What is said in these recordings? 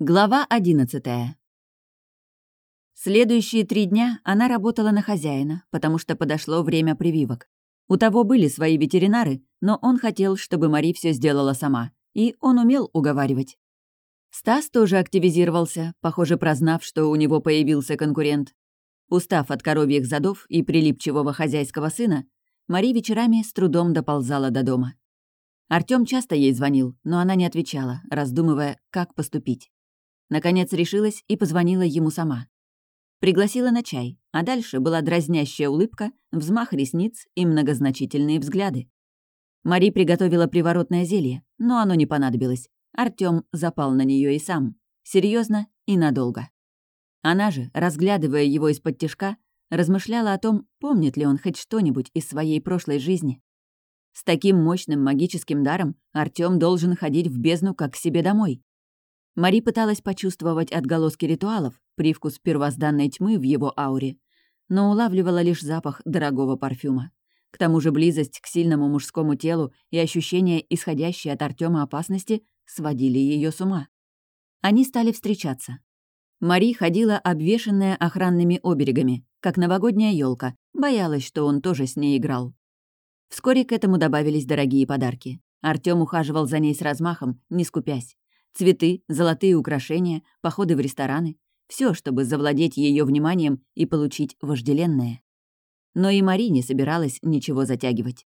Глава одиннадцатая. Следующие три дня она работала на хозяина, потому что подошло время прививок. У того были свои ветеринары, но он хотел, чтобы Мари все сделала сама, и он умел уговаривать. Стас тоже активизировался, похоже, прознав, что у него появился конкурент. Устав от коровьих задов и прилипчивого хозяйского сына, Мари вечерами с трудом доползала до дома. Артём часто ей звонил, но она не отвечала, раздумывая, как поступить. Наконец решилась и позвонила ему сама. Пригласила на чай, а дальше была дразнящая улыбка, взмах ресниц и многозначительные взгляды. Мари приготовила приворотное зелье, но оно не понадобилось. Артём запал на нее и сам. серьезно и надолго. Она же, разглядывая его из-под тишка, размышляла о том, помнит ли он хоть что-нибудь из своей прошлой жизни. С таким мощным магическим даром Артём должен ходить в бездну как к себе домой. Мари пыталась почувствовать отголоски ритуалов, привкус первозданной тьмы в его ауре, но улавливала лишь запах дорогого парфюма. К тому же близость к сильному мужскому телу и ощущение, исходящее от Артема опасности, сводили ее с ума. Они стали встречаться. Мари ходила обвешанная охранными оберегами, как новогодняя елка, боялась, что он тоже с ней играл. Вскоре к этому добавились дорогие подарки. Артём ухаживал за ней с размахом, не скупясь. Цветы, золотые украшения, походы в рестораны. Все, чтобы завладеть ее вниманием и получить вожделенное. Но и Мари не собиралась ничего затягивать.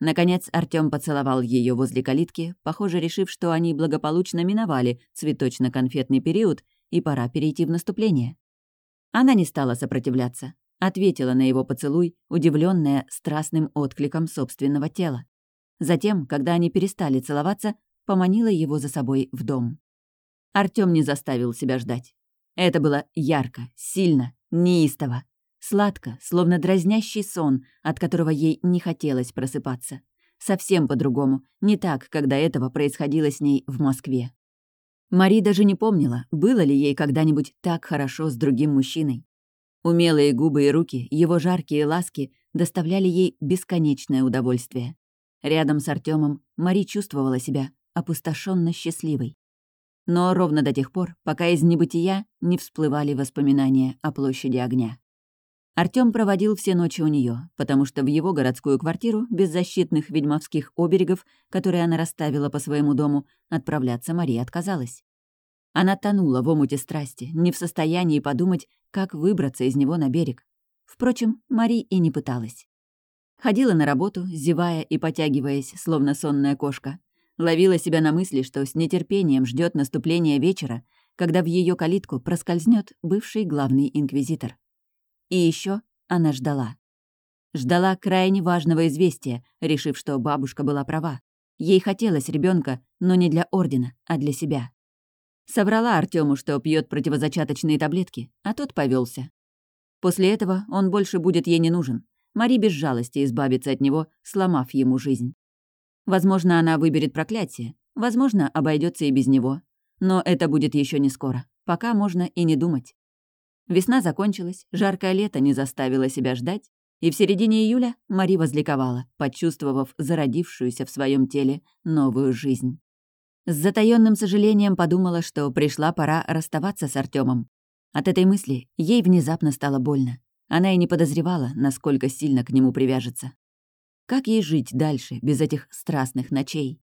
Наконец Артём поцеловал ее возле калитки, похоже, решив, что они благополучно миновали цветочно-конфетный период и пора перейти в наступление. Она не стала сопротивляться, ответила на его поцелуй, удивленная страстным откликом собственного тела. Затем, когда они перестали целоваться, поманила его за собой в дом. Артём не заставил себя ждать. Это было ярко, сильно, неистово, сладко, словно дразнящий сон, от которого ей не хотелось просыпаться. Совсем по-другому, не так, когда этого происходило с ней в Москве. Мари даже не помнила, было ли ей когда-нибудь так хорошо с другим мужчиной. Умелые губы и руки, его жаркие ласки доставляли ей бесконечное удовольствие. Рядом с Артемом Мари чувствовала себя опустошенно счастливой. Но ровно до тех пор, пока из небытия не всплывали воспоминания о площади огня. Артём проводил все ночи у нее, потому что в его городскую квартиру без защитных ведьмовских оберегов, которые она расставила по своему дому, отправляться Мария отказалась. Она тонула в омуте страсти, не в состоянии подумать, как выбраться из него на берег. Впрочем, Мари и не пыталась. Ходила на работу, зевая и потягиваясь, словно сонная кошка. Ловила себя на мысли, что с нетерпением ждет наступления вечера, когда в ее калитку проскользнет бывший главный инквизитор. И еще она ждала. Ждала крайне важного известия, решив, что бабушка была права. Ей хотелось ребенка, но не для ордена, а для себя. Соврала Артему, что пьет противозачаточные таблетки, а тот повелся. После этого он больше будет ей не нужен. Мари без жалости избавится от него, сломав ему жизнь. Возможно, она выберет проклятие, возможно, обойдется и без него. Но это будет еще не скоро. Пока можно и не думать. Весна закончилась, жаркое лето не заставило себя ждать, и в середине июля Мари возликовала, почувствовав зародившуюся в своем теле новую жизнь. С затаённым сожалением подумала, что пришла пора расставаться с Артемом. От этой мысли ей внезапно стало больно. Она и не подозревала, насколько сильно к нему привяжется. Как ей жить дальше, без этих страстных ночей?